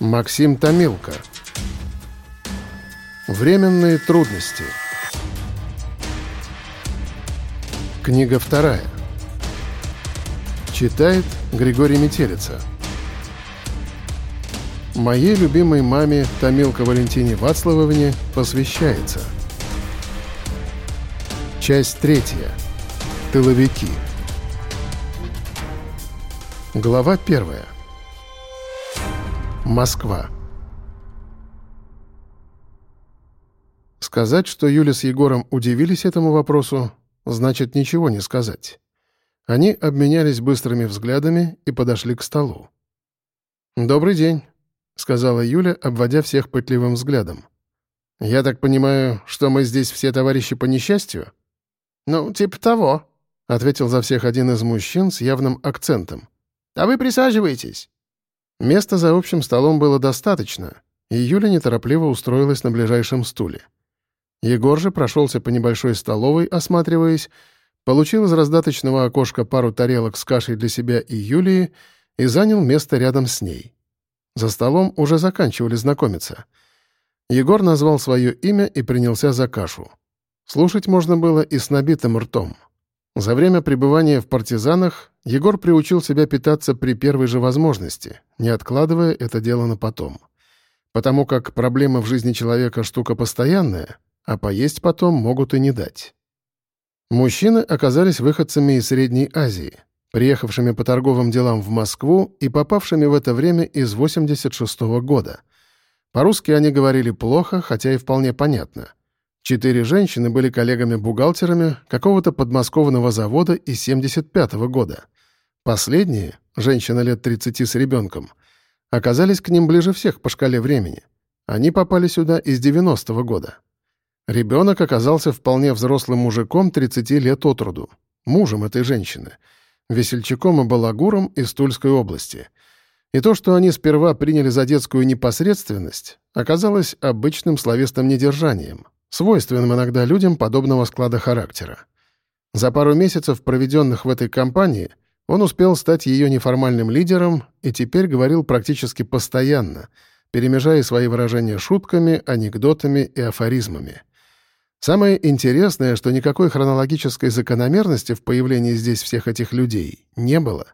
Максим Томилко. Временные трудности. Книга вторая. Читает Григорий Метелица. Моей любимой маме Томилко Валентине Вацлавовне посвящается. Часть третья. Тыловики. Глава первая. Москва. Сказать, что Юля с Егором удивились этому вопросу, значит ничего не сказать. Они обменялись быстрыми взглядами и подошли к столу. «Добрый день», — сказала Юля, обводя всех пытливым взглядом. «Я так понимаю, что мы здесь все товарищи по несчастью?» «Ну, типа того», — ответил за всех один из мужчин с явным акцентом. «А вы присаживайтесь». Места за общим столом было достаточно, и Юля неторопливо устроилась на ближайшем стуле. Егор же прошелся по небольшой столовой, осматриваясь, получил из раздаточного окошка пару тарелок с кашей для себя и Юлии и занял место рядом с ней. За столом уже заканчивали знакомиться. Егор назвал свое имя и принялся за кашу. Слушать можно было и с набитым ртом. За время пребывания в партизанах Егор приучил себя питаться при первой же возможности, не откладывая это дело на потом. Потому как проблема в жизни человека штука постоянная, а поесть потом могут и не дать. Мужчины оказались выходцами из Средней Азии, приехавшими по торговым делам в Москву и попавшими в это время из 86 -го года. По-русски они говорили плохо, хотя и вполне понятно. Четыре женщины были коллегами-бухгалтерами какого-то подмосковного завода из 75 -го года. Последние, женщина лет 30 с ребенком, оказались к ним ближе всех по шкале времени. Они попали сюда из 90 -го года. Ребенок оказался вполне взрослым мужиком 30 лет от роду, мужем этой женщины, весельчаком и балагуром из Тульской области. И то, что они сперва приняли за детскую непосредственность, оказалось обычным словесным недержанием — свойственным иногда людям подобного склада характера. За пару месяцев, проведенных в этой компании, он успел стать ее неформальным лидером и теперь говорил практически постоянно, перемежая свои выражения шутками, анекдотами и афоризмами. Самое интересное, что никакой хронологической закономерности в появлении здесь всех этих людей не было.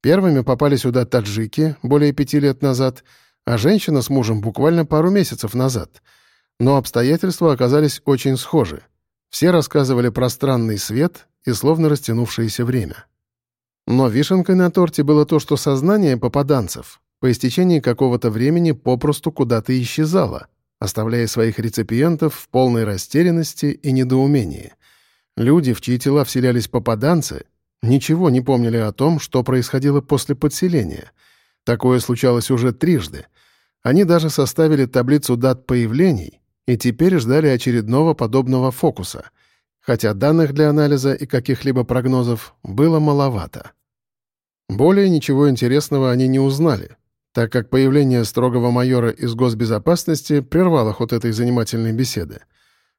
Первыми попали сюда таджики более пяти лет назад, а женщина с мужем буквально пару месяцев назад — но обстоятельства оказались очень схожи. Все рассказывали про странный свет и словно растянувшееся время. Но вишенкой на торте было то, что сознание попаданцев по истечении какого-то времени попросту куда-то исчезало, оставляя своих реципиентов в полной растерянности и недоумении. Люди, в чьи тела вселялись попаданцы, ничего не помнили о том, что происходило после подселения. Такое случалось уже трижды. Они даже составили таблицу дат появлений и теперь ждали очередного подобного фокуса, хотя данных для анализа и каких-либо прогнозов было маловато. Более ничего интересного они не узнали, так как появление строгого майора из госбезопасности прервало ход этой занимательной беседы.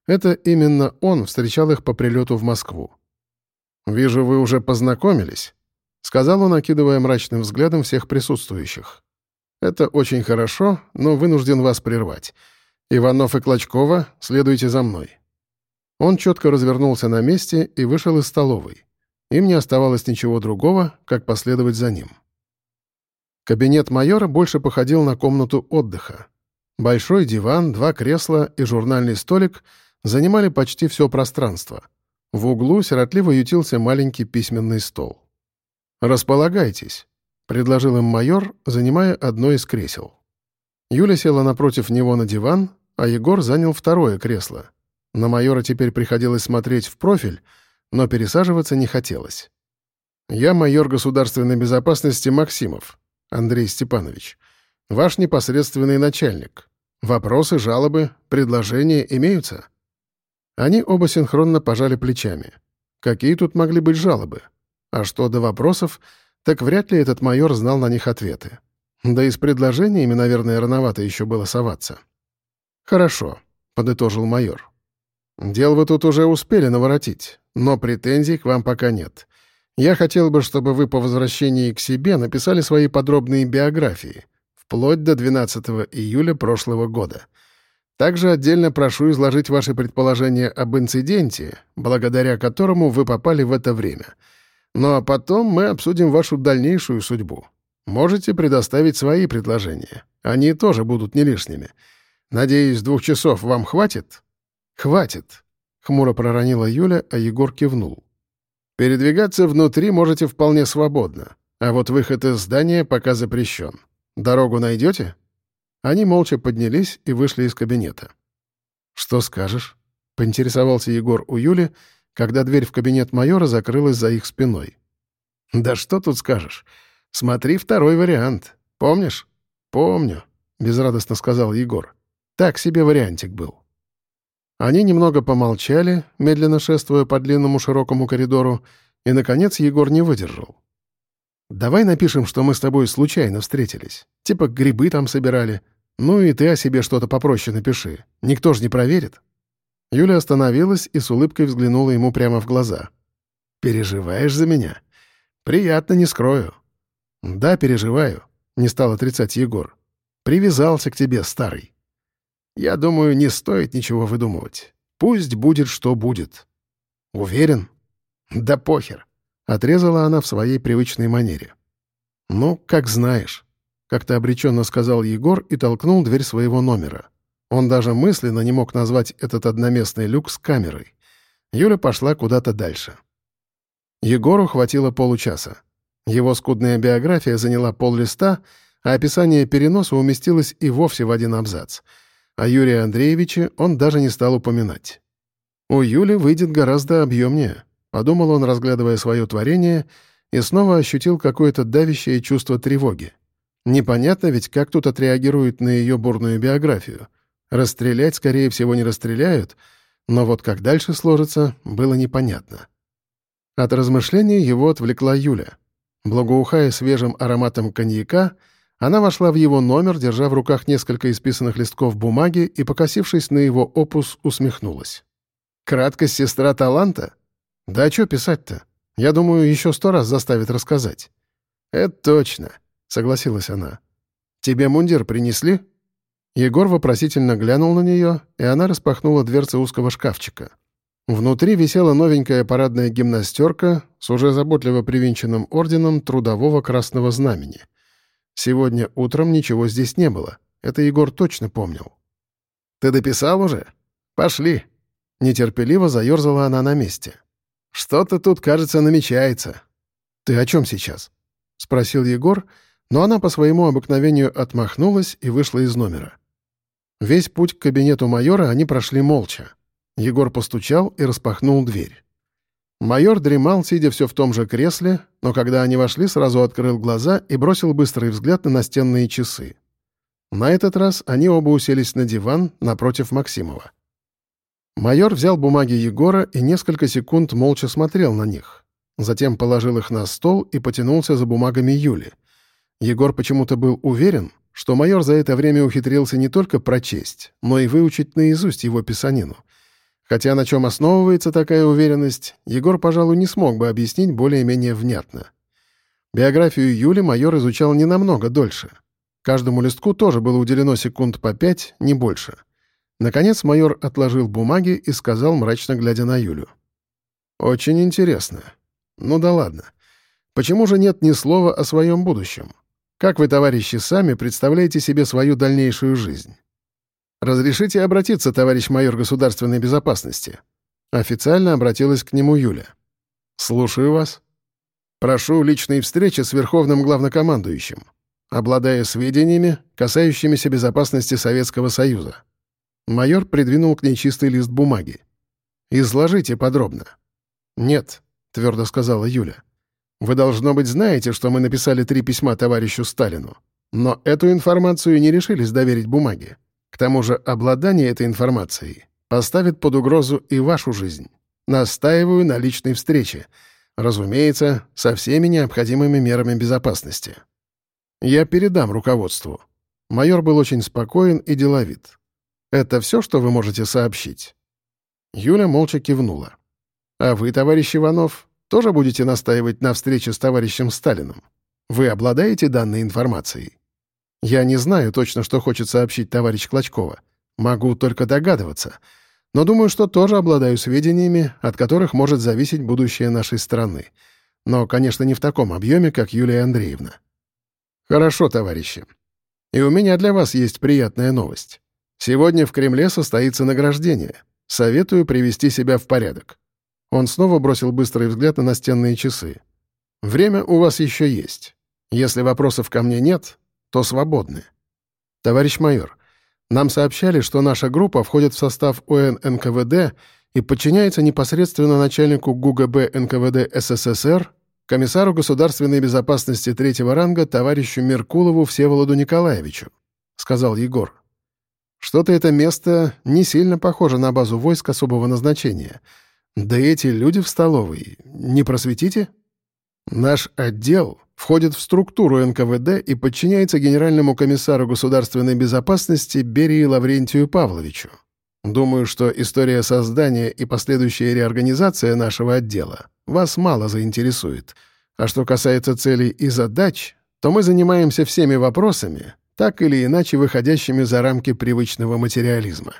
Это именно он встречал их по прилету в Москву. «Вижу, вы уже познакомились», — сказал он, окидывая мрачным взглядом всех присутствующих. «Это очень хорошо, но вынужден вас прервать. «Иванов и Клочкова, следуйте за мной». Он четко развернулся на месте и вышел из столовой. Им не оставалось ничего другого, как последовать за ним. Кабинет майора больше походил на комнату отдыха. Большой диван, два кресла и журнальный столик занимали почти все пространство. В углу сиротливо ютился маленький письменный стол. «Располагайтесь», — предложил им майор, занимая одно из кресел. Юля села напротив него на диван, а Егор занял второе кресло. На майора теперь приходилось смотреть в профиль, но пересаживаться не хотелось. «Я майор государственной безопасности Максимов, Андрей Степанович. Ваш непосредственный начальник. Вопросы, жалобы, предложения имеются?» Они оба синхронно пожали плечами. Какие тут могли быть жалобы? А что до вопросов, так вряд ли этот майор знал на них ответы. Да и с предложениями, наверное, рановато еще было соваться. «Хорошо», — подытожил майор. «Дел вы тут уже успели наворотить, но претензий к вам пока нет. Я хотел бы, чтобы вы по возвращении к себе написали свои подробные биографии, вплоть до 12 июля прошлого года. Также отдельно прошу изложить ваши предположения об инциденте, благодаря которому вы попали в это время. Ну а потом мы обсудим вашу дальнейшую судьбу. Можете предоставить свои предложения. Они тоже будут не лишними. Надеюсь, двух часов вам хватит? Хватит, — хмуро проронила Юля, а Егор кивнул. Передвигаться внутри можете вполне свободно, а вот выход из здания пока запрещен. Дорогу найдете? Они молча поднялись и вышли из кабинета. «Что скажешь?» — поинтересовался Егор у Юли, когда дверь в кабинет майора закрылась за их спиной. «Да что тут скажешь? Смотри второй вариант. Помнишь?» «Помню», — безрадостно сказал Егор. «Так себе вариантик был». Они немного помолчали, медленно шествуя по длинному широкому коридору, и, наконец, Егор не выдержал. «Давай напишем, что мы с тобой случайно встретились. Типа грибы там собирали. Ну и ты о себе что-то попроще напиши. Никто же не проверит». Юля остановилась и с улыбкой взглянула ему прямо в глаза. «Переживаешь за меня? Приятно, не скрою». «Да, переживаю», — не стал отрицать Егор. «Привязался к тебе, старый». Я думаю, не стоит ничего выдумывать. Пусть будет, что будет. Уверен? Да похер. Отрезала она в своей привычной манере. Ну, как знаешь. Как-то обреченно сказал Егор и толкнул дверь своего номера. Он даже мысленно не мог назвать этот одноместный люк с камерой. Юля пошла куда-то дальше. Егору хватило получаса. Его скудная биография заняла пол листа, а описание переноса уместилось и вовсе в один абзац — а Юрия Андреевича он даже не стал упоминать. «У Юли выйдет гораздо объемнее», — подумал он, разглядывая свое творение, и снова ощутил какое-то давящее чувство тревоги. Непонятно ведь, как тут отреагируют на ее бурную биографию. Расстрелять, скорее всего, не расстреляют, но вот как дальше сложится, было непонятно. От размышлений его отвлекла Юля. Благоухая свежим ароматом коньяка — она вошла в его номер, держа в руках несколько исписанных листков бумаги и, покосившись на его опус, усмехнулась. «Краткость сестра таланта? Да что писать-то? Я думаю, еще сто раз заставит рассказать». «Это точно», — согласилась она. «Тебе мундир принесли?» Егор вопросительно глянул на нее, и она распахнула дверцы узкого шкафчика. Внутри висела новенькая парадная гимнастерка с уже заботливо привинченным орденом Трудового Красного Знамени — Сегодня утром ничего здесь не было. Это Егор точно помнил. «Ты дописал уже? Пошли!» Нетерпеливо заерзала она на месте. «Что-то тут, кажется, намечается». «Ты о чем сейчас?» — спросил Егор, но она по своему обыкновению отмахнулась и вышла из номера. Весь путь к кабинету майора они прошли молча. Егор постучал и распахнул дверь. Майор дремал, сидя все в том же кресле, но когда они вошли, сразу открыл глаза и бросил быстрый взгляд на настенные часы. На этот раз они оба уселись на диван напротив Максимова. Майор взял бумаги Егора и несколько секунд молча смотрел на них. Затем положил их на стол и потянулся за бумагами Юли. Егор почему-то был уверен, что майор за это время ухитрился не только прочесть, но и выучить наизусть его писанину — Хотя на чем основывается такая уверенность, Егор, пожалуй, не смог бы объяснить более-менее внятно. Биографию Юли майор изучал не намного дольше. Каждому листку тоже было уделено секунд по пять, не больше. Наконец майор отложил бумаги и сказал, мрачно глядя на Юлю. «Очень интересно. Ну да ладно. Почему же нет ни слова о своем будущем? Как вы, товарищи, сами представляете себе свою дальнейшую жизнь?» «Разрешите обратиться, товарищ майор государственной безопасности?» Официально обратилась к нему Юля. «Слушаю вас. Прошу личной встречи с верховным главнокомандующим, обладая сведениями, касающимися безопасности Советского Союза». Майор придвинул к ней чистый лист бумаги. «Изложите подробно». «Нет», — твердо сказала Юля. «Вы, должно быть, знаете, что мы написали три письма товарищу Сталину. Но эту информацию не решились доверить бумаге. К тому же обладание этой информацией поставит под угрозу и вашу жизнь. Настаиваю на личной встрече. Разумеется, со всеми необходимыми мерами безопасности. Я передам руководству. Майор был очень спокоен и деловит. Это все, что вы можете сообщить?» Юля молча кивнула. «А вы, товарищ Иванов, тоже будете настаивать на встрече с товарищем Сталиным? Вы обладаете данной информацией?» Я не знаю точно, что хочет сообщить товарищ Клочкова. Могу только догадываться. Но думаю, что тоже обладаю сведениями, от которых может зависеть будущее нашей страны. Но, конечно, не в таком объеме, как Юлия Андреевна. Хорошо, товарищи. И у меня для вас есть приятная новость. Сегодня в Кремле состоится награждение. Советую привести себя в порядок. Он снова бросил быстрый взгляд на настенные часы. Время у вас еще есть. Если вопросов ко мне нет, то свободны. Товарищ майор, нам сообщали, что наша группа входит в состав ОН НКВД и подчиняется непосредственно начальнику ГУГБ НКВД СССР, комиссару государственной безопасности третьего ранга товарищу Меркулову Всеволоду Николаевичу, сказал Егор. Что-то это место не сильно похоже на базу войск особого назначения. Да эти люди в столовой. Не просветите? Наш отдел входит в структуру НКВД и подчиняется генеральному комиссару государственной безопасности Берии Лаврентию Павловичу. Думаю, что история создания и последующая реорганизация нашего отдела вас мало заинтересует. А что касается целей и задач, то мы занимаемся всеми вопросами, так или иначе выходящими за рамки привычного материализма.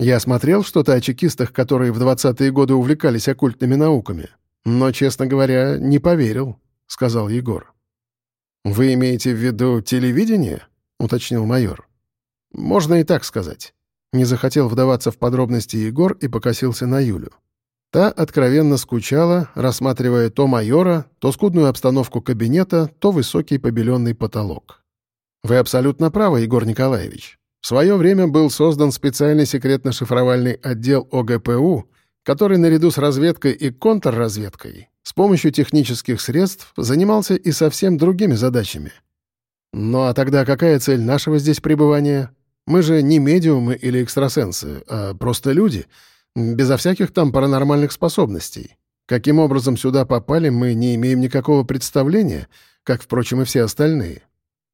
Я смотрел что-то о чекистах, которые в 20-е годы увлекались оккультными науками, но, честно говоря, не поверил, — сказал Егор. «Вы имеете в виду телевидение?» — уточнил майор. «Можно и так сказать». Не захотел вдаваться в подробности Егор и покосился на Юлю. Та откровенно скучала, рассматривая то майора, то скудную обстановку кабинета, то высокий побеленный потолок. Вы абсолютно правы, Егор Николаевич. В свое время был создан специальный секретно-шифровальный отдел ОГПУ, который наряду с разведкой и контрразведкой с помощью технических средств занимался и совсем другими задачами. Ну а тогда какая цель нашего здесь пребывания? Мы же не медиумы или экстрасенсы, а просто люди, безо всяких там паранормальных способностей. Каким образом сюда попали, мы не имеем никакого представления, как, впрочем, и все остальные.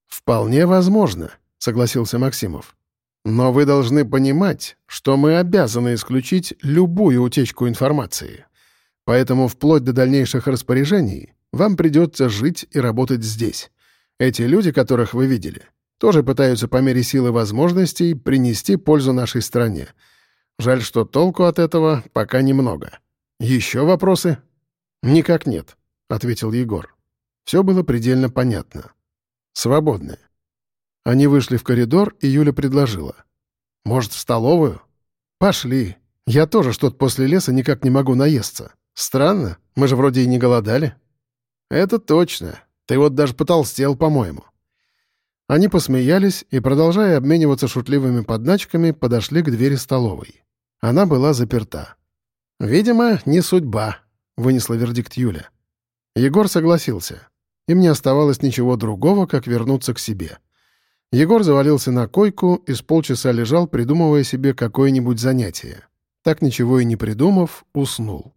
«Вполне возможно», — согласился Максимов. «Но вы должны понимать, что мы обязаны исключить любую утечку информации. Поэтому вплоть до дальнейших распоряжений вам придется жить и работать здесь. Эти люди, которых вы видели, тоже пытаются по мере силы возможностей принести пользу нашей стране. Жаль, что толку от этого пока немного. Еще вопросы?» «Никак нет», — ответил Егор. Все было предельно понятно. Свободны. Они вышли в коридор, и Юля предложила. «Может, в столовую?» «Пошли. Я тоже что-то после леса никак не могу наесться. Странно, мы же вроде и не голодали». «Это точно. Ты вот даже потолстел, по-моему». Они посмеялись и, продолжая обмениваться шутливыми подначками, подошли к двери столовой. Она была заперта. «Видимо, не судьба», — вынесла вердикт Юля. Егор согласился. Им не оставалось ничего другого, как вернуться к себе. Егор завалился на койку и с полчаса лежал, придумывая себе какое-нибудь занятие. Так ничего и не придумав, уснул.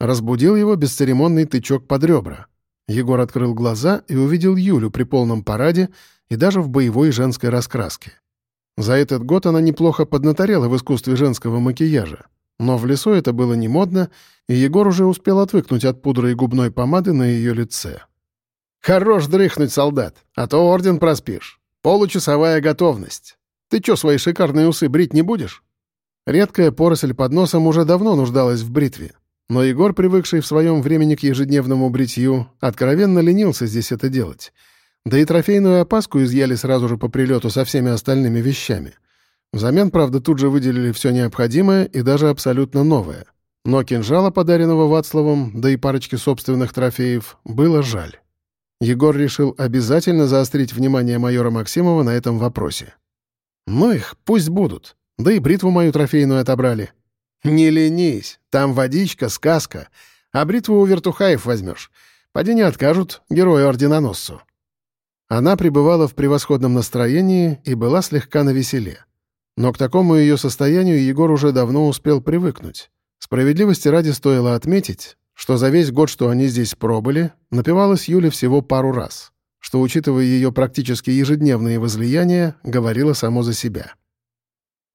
Разбудил его бесцеремонный тычок под ребра. Егор открыл глаза и увидел Юлю при полном параде и даже в боевой женской раскраске. За этот год она неплохо поднаторела в искусстве женского макияжа. Но в лесу это было не модно, и Егор уже успел отвыкнуть от пудры и губной помады на ее лице. «Хорош дрыхнуть, солдат, а то орден проспишь. Получасовая готовность. Ты чё, свои шикарные усы брить не будешь?» Редкая поросль под носом уже давно нуждалась в бритве. Но Егор, привыкший в своем времени к ежедневному бритью, откровенно ленился здесь это делать. Да и трофейную опаску изъяли сразу же по прилету со всеми остальными вещами. Взамен, правда, тут же выделили все необходимое и даже абсолютно новое. Но кинжала, подаренного Вацлавом, да и парочки собственных трофеев, было жаль. Егор решил обязательно заострить внимание майора Максимова на этом вопросе. «Ну их, пусть будут. Да и бритву мою трофейную отобрали». «Не ленись, там водичка, сказка. А бритву у вертухаев возьмешь. Поди не откажут герою-орденоносцу». Она пребывала в превосходном настроении и была слегка навеселе. Но к такому ее состоянию Егор уже давно успел привыкнуть. Справедливости ради стоило отметить, что за весь год, что они здесь пробыли, напивалась Юля всего пару раз, что, учитывая ее практически ежедневные возлияния, говорило само за себя.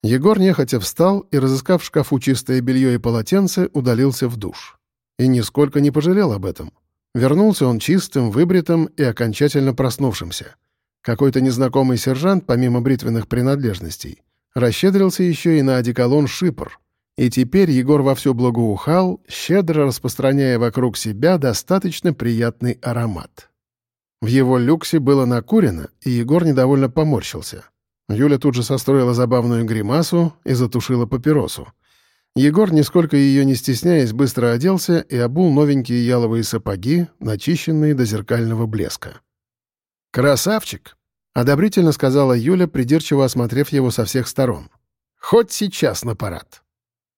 Егор нехотя встал и, разыскав в шкафу чистое белье и полотенце, удалился в душ. И нисколько не пожалел об этом. Вернулся он чистым, выбритым и окончательно проснувшимся. Какой-то незнакомый сержант, помимо бритвенных принадлежностей, расщедрился еще и на одеколон «Шипр». И теперь Егор вовсю благоухал, щедро распространяя вокруг себя достаточно приятный аромат. В его люксе было накурено, и Егор недовольно поморщился. Юля тут же состроила забавную гримасу и затушила папиросу. Егор, нисколько ее не стесняясь, быстро оделся и обул новенькие яловые сапоги, начищенные до зеркального блеска. «Красавчик!» — одобрительно сказала Юля, придирчиво осмотрев его со всех сторон. «Хоть сейчас на парад».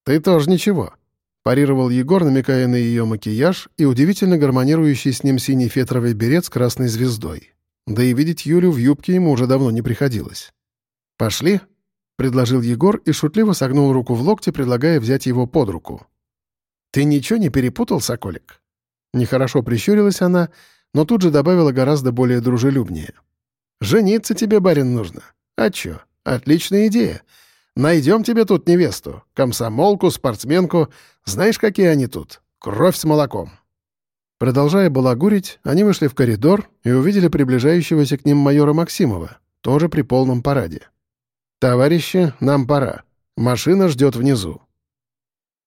«Ты тоже ничего», — парировал Егор, намекая на ее макияж и удивительно гармонирующий с ним синий фетровый берет с красной звездой. Да и видеть Юлю в юбке ему уже давно не приходилось. «Пошли?» — предложил Егор и шутливо согнул руку в локте, предлагая взять его под руку. «Ты ничего не перепутал, Соколик?» Нехорошо прищурилась она, но тут же добавила гораздо более дружелюбнее. «Жениться тебе, барин, нужно. А чё? Отличная идея. Найдем тебе тут невесту, комсомолку, спортсменку. Знаешь, какие они тут? Кровь с молоком». Продолжая балагурить, они вышли в коридор и увидели приближающегося к ним майора Максимова, тоже при полном параде. «Товарищи, нам пора. Машина ждет внизу».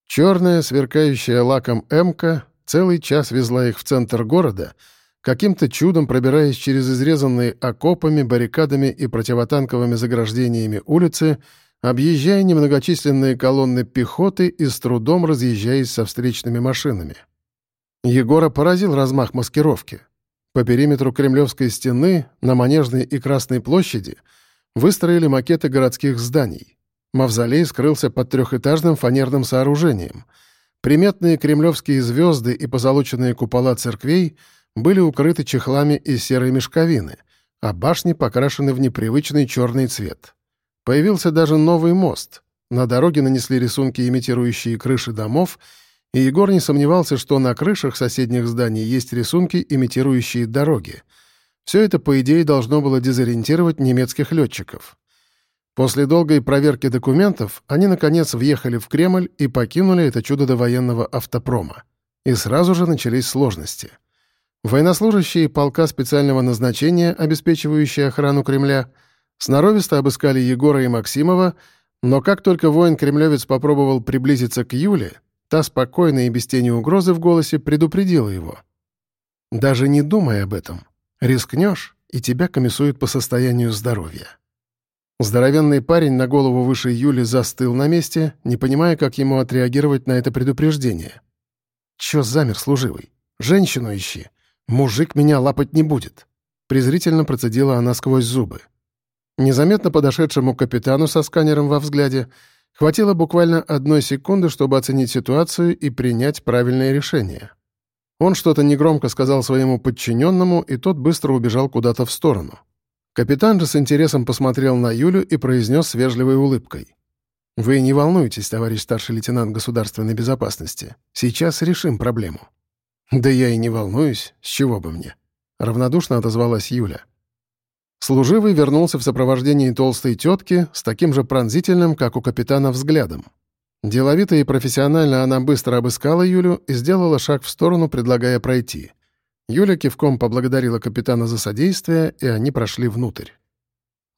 Черная, сверкающая лаком «Эмка» целый час везла их в центр города, каким-то чудом пробираясь через изрезанные окопами, баррикадами и противотанковыми заграждениями улицы, объезжая немногочисленные колонны пехоты и с трудом разъезжаясь со встречными машинами. Егора поразил размах маскировки. По периметру Кремлевской стены, на Манежной и Красной площади — выстроили макеты городских зданий. Мавзолей скрылся под трехэтажным фанерным сооружением. Приметные кремлевские звезды и позолоченные купола церквей были укрыты чехлами из серой мешковины, а башни покрашены в непривычный черный цвет. Появился даже новый мост. На дороге нанесли рисунки, имитирующие крыши домов, и Егор не сомневался, что на крышах соседних зданий есть рисунки, имитирующие дороги — все это, по идее, должно было дезориентировать немецких летчиков. После долгой проверки документов они, наконец, въехали в Кремль и покинули это чудо до военного автопрома. И сразу же начались сложности. Военнослужащие полка специального назначения, обеспечивающие охрану Кремля, сноровисто обыскали Егора и Максимова, но как только воин-кремлевец попробовал приблизиться к Юле, та спокойно и без тени угрозы в голосе предупредила его. «Даже не думай об этом. Рискнешь, и тебя комиссуют по состоянию здоровья. Здоровенный парень на голову выше Юли застыл на месте, не понимая, как ему отреагировать на это предупреждение. «Чё замер, служивый? Женщину ищи. Мужик меня лапать не будет», — презрительно процедила она сквозь зубы. Незаметно подошедшему капитану со сканером во взгляде хватило буквально одной секунды, чтобы оценить ситуацию и принять правильное решение. Он что-то негромко сказал своему подчиненному, и тот быстро убежал куда-то в сторону. Капитан же с интересом посмотрел на Юлю и произнес с вежливой улыбкой. «Вы не волнуйтесь, товарищ старший лейтенант государственной безопасности. Сейчас решим проблему». «Да я и не волнуюсь. С чего бы мне?» — равнодушно отозвалась Юля. Служивый вернулся в сопровождении толстой тетки с таким же пронзительным, как у капитана, взглядом. Деловито и профессионально она быстро обыскала Юлю и сделала шаг в сторону, предлагая пройти. Юля кивком поблагодарила капитана за содействие, и они прошли внутрь.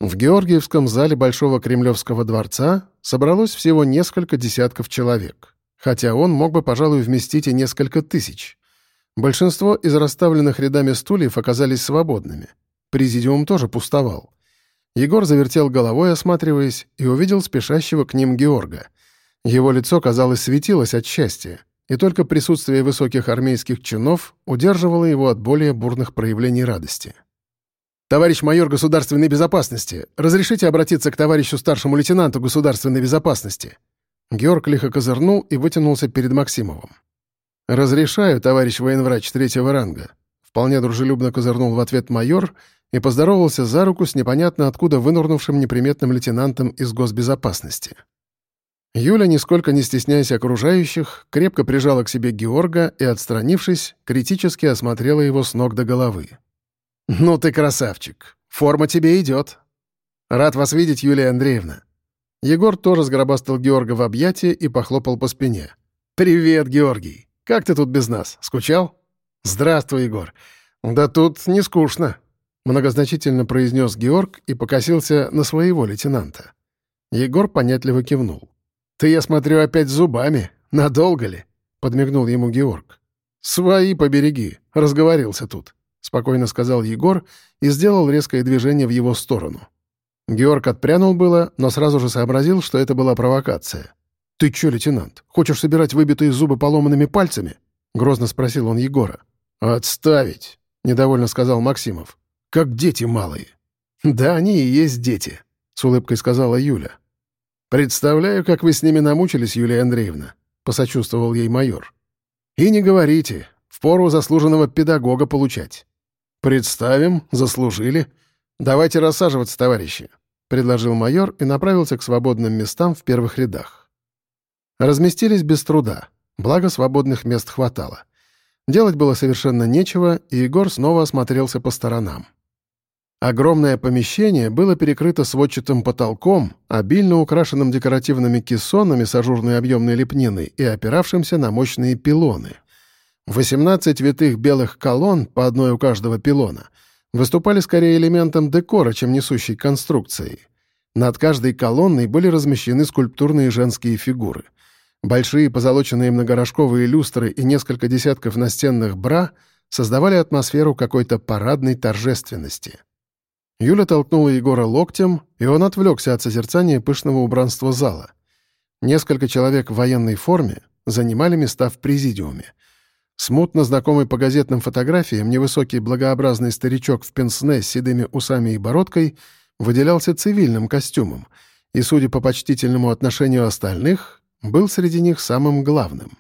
В Георгиевском зале Большого Кремлевского дворца собралось всего несколько десятков человек, хотя он мог бы, пожалуй, вместить и несколько тысяч. Большинство из расставленных рядами стульев оказались свободными. Президиум тоже пустовал. Егор завертел головой, осматриваясь, и увидел спешащего к ним Георга — его лицо, казалось, светилось от счастья, и только присутствие высоких армейских чинов удерживало его от более бурных проявлений радости. «Товарищ майор государственной безопасности, разрешите обратиться к товарищу старшему лейтенанту государственной безопасности?» Георг лихо козырнул и вытянулся перед Максимовым. «Разрешаю, товарищ военврач третьего ранга», вполне дружелюбно козырнул в ответ майор и поздоровался за руку с непонятно откуда вынурнувшим неприметным лейтенантом из госбезопасности. Юля, нисколько не стесняясь окружающих, крепко прижала к себе Георга и, отстранившись, критически осмотрела его с ног до головы. «Ну ты красавчик! Форма тебе идет!» «Рад вас видеть, Юлия Андреевна!» Егор тоже сгробастал Георга в объятия и похлопал по спине. «Привет, Георгий! Как ты тут без нас? Скучал?» «Здравствуй, Егор! Да тут не скучно!» Многозначительно произнес Георг и покосился на своего лейтенанта. Егор понятливо кивнул. «Ты, я смотрю, опять зубами. Надолго ли?» — подмигнул ему Георг. «Свои побереги. Разговорился тут», — спокойно сказал Егор и сделал резкое движение в его сторону. Георг отпрянул было, но сразу же сообразил, что это была провокация. «Ты чё, лейтенант, хочешь собирать выбитые зубы поломанными пальцами?» — грозно спросил он Егора. «Отставить!» — недовольно сказал Максимов. «Как дети малые». «Да они и есть дети», — с улыбкой сказала Юля. «Представляю, как вы с ними намучились, Юлия Андреевна», — посочувствовал ей майор. «И не говорите, впору заслуженного педагога получать». «Представим, заслужили. Давайте рассаживаться, товарищи», — предложил майор и направился к свободным местам в первых рядах. Разместились без труда, благо свободных мест хватало. Делать было совершенно нечего, и Егор снова осмотрелся по сторонам. Огромное помещение было перекрыто сводчатым потолком, обильно украшенным декоративными кессонами с ажурной объемной лепниной и опиравшимся на мощные пилоны. 18 витых белых колонн, по одной у каждого пилона, выступали скорее элементом декора, чем несущей конструкцией. Над каждой колонной были размещены скульптурные женские фигуры — Большие позолоченные многорожковые люстры и несколько десятков настенных бра создавали атмосферу какой-то парадной торжественности. Юля толкнула Егора локтем, и он отвлекся от созерцания пышного убранства зала. Несколько человек в военной форме занимали места в президиуме. Смутно знакомый по газетным фотографиям невысокий благообразный старичок в пенсне с седыми усами и бородкой выделялся цивильным костюмом, и, судя по почтительному отношению остальных, был среди них самым главным.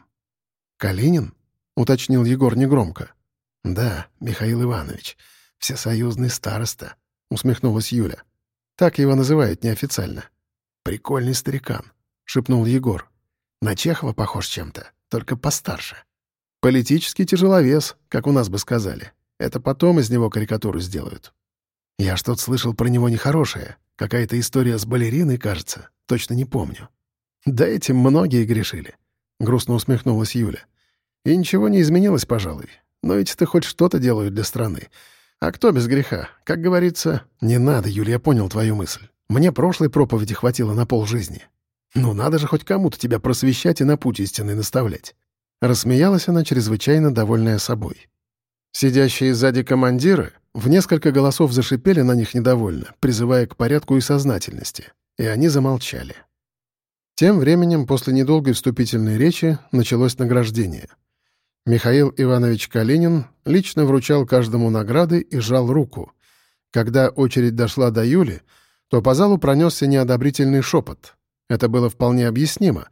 «Калинин?» — уточнил Егор негромко. «Да, Михаил Иванович, всесоюзный староста», — усмехнулась Юля. «Так его называют неофициально». «Прикольный старикан», — шепнул Егор. «На Чехова похож чем-то, только постарше. Политический тяжеловес, как у нас бы сказали. Это потом из него карикатуру сделают. Я что-то слышал про него нехорошее. Какая-то история с балериной, кажется. Точно не помню. «Да этим многие грешили», — грустно усмехнулась Юля. «И ничего не изменилось, пожалуй. Но эти-то хоть что-то делают для страны. А кто без греха? Как говорится, не надо, Юля, я понял твою мысль. Мне прошлой проповеди хватило на полжизни. Ну надо же хоть кому-то тебя просвещать и на путь истинный наставлять». Рассмеялась она, чрезвычайно довольная собой. Сидящие сзади командиры в несколько голосов зашипели на них недовольно, призывая к порядку и сознательности, и они замолчали. Тем временем, после недолгой вступительной речи, началось награждение. Михаил Иванович Калинин лично вручал каждому награды и жал руку. Когда очередь дошла до Юли, то по залу пронесся неодобрительный шепот. Это было вполне объяснимо.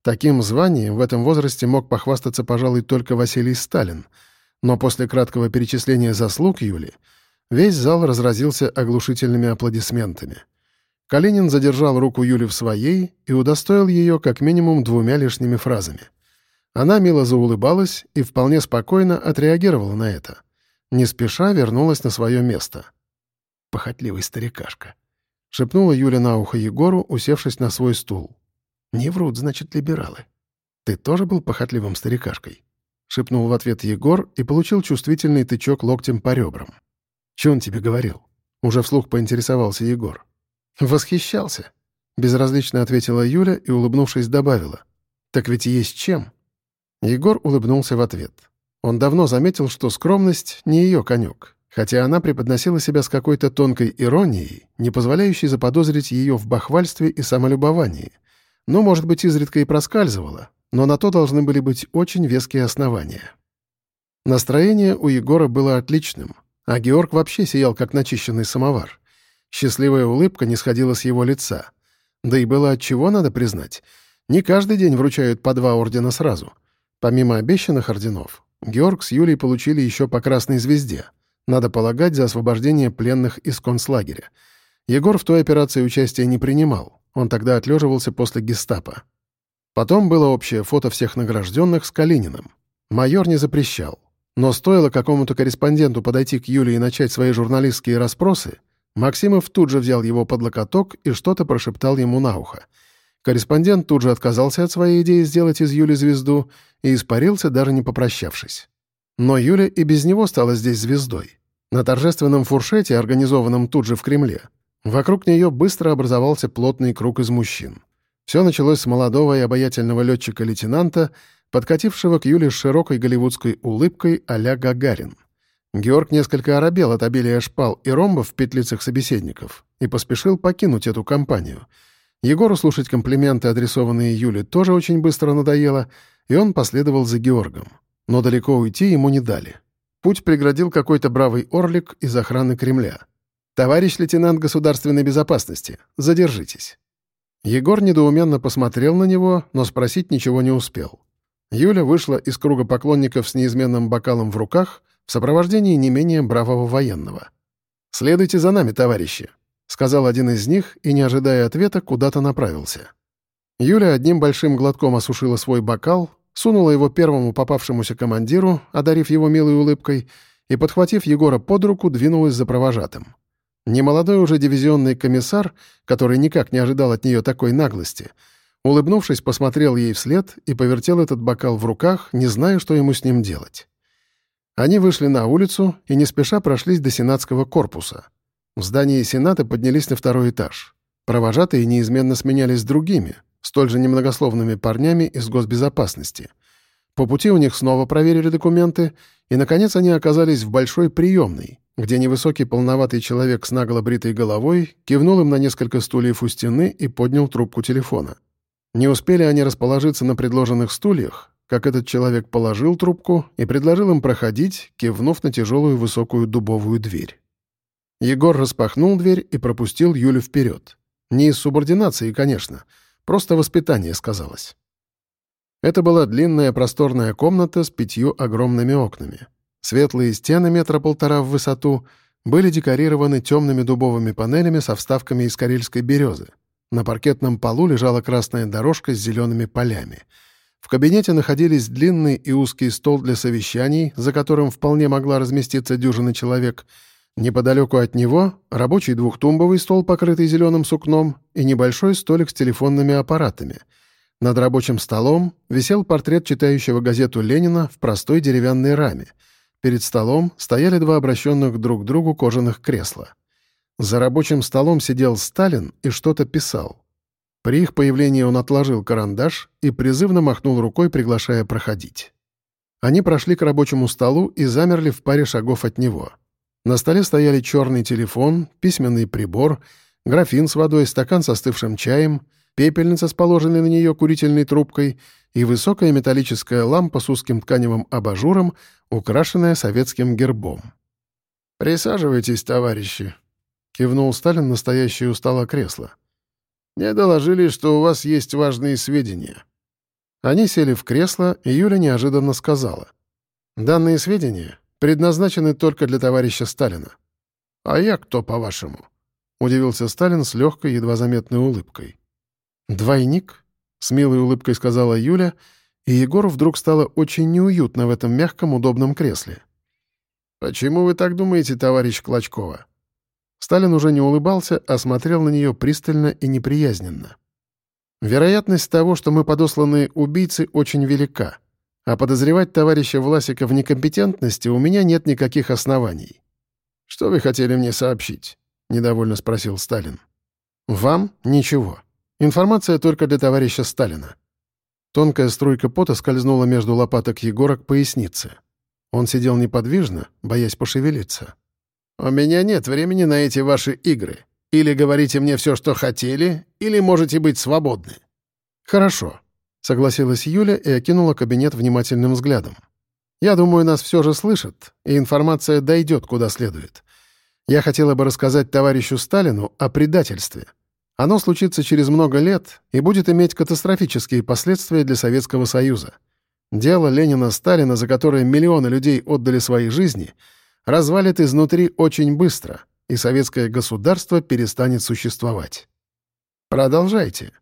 Таким званием в этом возрасте мог похвастаться, пожалуй, только Василий Сталин. Но после краткого перечисления заслуг Юли весь зал разразился оглушительными аплодисментами. Калинин задержал руку Юли в своей и удостоил ее как минимум двумя лишними фразами. Она мило заулыбалась и вполне спокойно отреагировала на это. Не спеша вернулась на свое место. «Похотливый старикашка», — шепнула Юля на ухо Егору, усевшись на свой стул. «Не врут, значит, либералы. Ты тоже был похотливым старикашкой?» — шепнул в ответ Егор и получил чувствительный тычок локтем по ребрам. «Че он тебе говорил?» — уже вслух поинтересовался Егор. «Восхищался», — безразлично ответила Юля и, улыбнувшись, добавила. «Так ведь есть чем». Егор улыбнулся в ответ. Он давно заметил, что скромность — не ее конек, хотя она преподносила себя с какой-то тонкой иронией, не позволяющей заподозрить ее в бахвальстве и самолюбовании. Ну, может быть, изредка и проскальзывала, но на то должны были быть очень веские основания. Настроение у Егора было отличным, а Георг вообще сиял, как начищенный самовар — Счастливая улыбка не сходила с его лица. Да и было от чего, надо признать. Не каждый день вручают по два ордена сразу. Помимо обещанных орденов, Георг с Юлей получили еще по красной звезде. Надо полагать, за освобождение пленных из концлагеря. Егор в той операции участия не принимал. Он тогда отлеживался после гестапо. Потом было общее фото всех награжденных с Калининым. Майор не запрещал. Но стоило какому-то корреспонденту подойти к Юле и начать свои журналистские расспросы, Максимов тут же взял его под локоток и что-то прошептал ему на ухо. Корреспондент тут же отказался от своей идеи сделать из Юли звезду и испарился, даже не попрощавшись. Но Юля и без него стала здесь звездой. На торжественном фуршете, организованном тут же в Кремле, вокруг нее быстро образовался плотный круг из мужчин. Все началось с молодого и обаятельного летчика-лейтенанта, подкатившего к Юле с широкой голливудской улыбкой а-ля Гагарин. Георг несколько оробел от обилия шпал и ромбов в петлицах собеседников и поспешил покинуть эту компанию. Егору слушать комплименты, адресованные Юле, тоже очень быстро надоело, и он последовал за Георгом. Но далеко уйти ему не дали. Путь преградил какой-то бравый орлик из охраны Кремля. «Товарищ лейтенант государственной безопасности, задержитесь». Егор недоуменно посмотрел на него, но спросить ничего не успел. Юля вышла из круга поклонников с неизменным бокалом в руках — в сопровождении не менее бравого военного. «Следуйте за нами, товарищи», — сказал один из них и, не ожидая ответа, куда-то направился. Юля одним большим глотком осушила свой бокал, сунула его первому попавшемуся командиру, одарив его милой улыбкой, и, подхватив Егора под руку, двинулась за провожатым. Немолодой уже дивизионный комиссар, который никак не ожидал от нее такой наглости, улыбнувшись, посмотрел ей вслед и повертел этот бокал в руках, не зная, что ему с ним делать. Они вышли на улицу и не спеша прошлись до сенатского корпуса. В здании сената поднялись на второй этаж. Провожатые неизменно сменялись другими, столь же немногословными парнями из госбезопасности. По пути у них снова проверили документы, и, наконец, они оказались в большой приемной, где невысокий полноватый человек с нагло бритой головой кивнул им на несколько стульев у стены и поднял трубку телефона. Не успели они расположиться на предложенных стульях, как этот человек положил трубку и предложил им проходить, кивнув на тяжелую высокую дубовую дверь. Егор распахнул дверь и пропустил Юлю вперед. Не из субординации, конечно, просто воспитание сказалось. Это была длинная просторная комната с пятью огромными окнами. Светлые стены метра полтора в высоту были декорированы темными дубовыми панелями со вставками из карельской березы. На паркетном полу лежала красная дорожка с зелеными полями — в кабинете находились длинный и узкий стол для совещаний, за которым вполне могла разместиться дюжина человек. Неподалеку от него — рабочий двухтумбовый стол, покрытый зеленым сукном, и небольшой столик с телефонными аппаратами. Над рабочим столом висел портрет читающего газету Ленина в простой деревянной раме. Перед столом стояли два обращенных друг к другу кожаных кресла. За рабочим столом сидел Сталин и что-то писал. При их появлении он отложил карандаш и призывно махнул рукой, приглашая проходить. Они прошли к рабочему столу и замерли в паре шагов от него. На столе стояли черный телефон, письменный прибор, графин с водой, стакан с остывшим чаем, пепельница с положенной на нее курительной трубкой и высокая металлическая лампа с узким тканевым абажуром, украшенная советским гербом. «Присаживайтесь, товарищи», — кивнул Сталин на стоящее у стола кресло. Мне доложили, что у вас есть важные сведения». Они сели в кресло, и Юля неожиданно сказала. «Данные сведения предназначены только для товарища Сталина». «А я кто, по-вашему?» — удивился Сталин с легкой, едва заметной улыбкой. «Двойник?» — с милой улыбкой сказала Юля, и Егору вдруг стало очень неуютно в этом мягком, удобном кресле. «Почему вы так думаете, товарищ Клочкова?» Сталин уже не улыбался, а смотрел на нее пристально и неприязненно. Вероятность того, что мы подосланные убийцы, очень велика, а подозревать товарища Власика в некомпетентности у меня нет никаких оснований. «Что вы хотели мне сообщить?» — недовольно спросил Сталин. «Вам ничего. Информация только для товарища Сталина». Тонкая струйка пота скользнула между лопаток Егора к пояснице. Он сидел неподвижно, боясь пошевелиться. «У меня нет времени на эти ваши игры. Или говорите мне все, что хотели, или можете быть свободны». «Хорошо», — согласилась Юля и окинула кабинет внимательным взглядом. «Я думаю, нас все же слышат, и информация дойдет куда следует. Я хотела бы рассказать товарищу Сталину о предательстве. Оно случится через много лет и будет иметь катастрофические последствия для Советского Союза. Дело Ленина-Сталина, за которое миллионы людей отдали свои жизни — развалит изнутри очень быстро, и советское государство перестанет существовать. Продолжайте.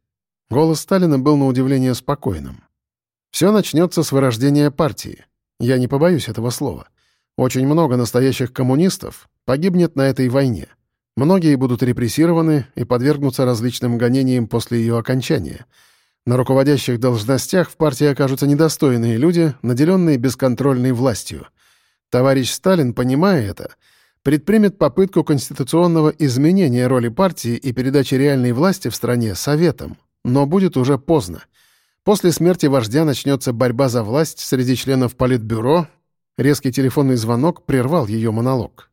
Голос Сталина был на удивление спокойным. Все начнется с вырождения партии. Я не побоюсь этого слова. Очень много настоящих коммунистов погибнет на этой войне. Многие будут репрессированы и подвергнутся различным гонениям после ее окончания. На руководящих должностях в партии окажутся недостойные люди, наделенные бесконтрольной властью — Товарищ Сталин, понимая это, предпримет попытку конституционного изменения роли партии и передачи реальной власти в стране Советам, но будет уже поздно. После смерти вождя начнется борьба за власть среди членов Политбюро. Резкий телефонный звонок прервал ее монолог.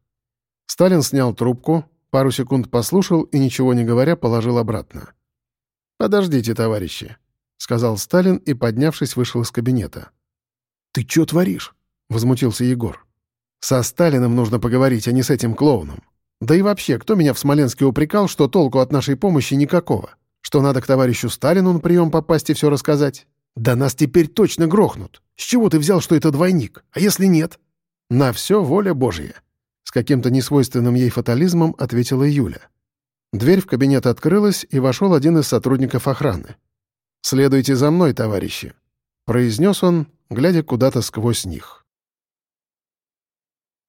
Сталин снял трубку, пару секунд послушал и, ничего не говоря, положил обратно. «Подождите, товарищи», — сказал Сталин и, поднявшись, вышел из кабинета. «Ты что творишь?» — возмутился Егор. «Со Сталиным нужно поговорить, а не с этим клоуном. Да и вообще, кто меня в Смоленске упрекал, что толку от нашей помощи никакого? Что надо к товарищу Сталину на прием попасть и все рассказать? Да нас теперь точно грохнут. С чего ты взял, что это двойник? А если нет?» «На все воля Божья», — с каким-то несвойственным ей фатализмом ответила Юля. Дверь в кабинет открылась, и вошел один из сотрудников охраны. «Следуйте за мной, товарищи», — произнес он, глядя куда-то сквозь них.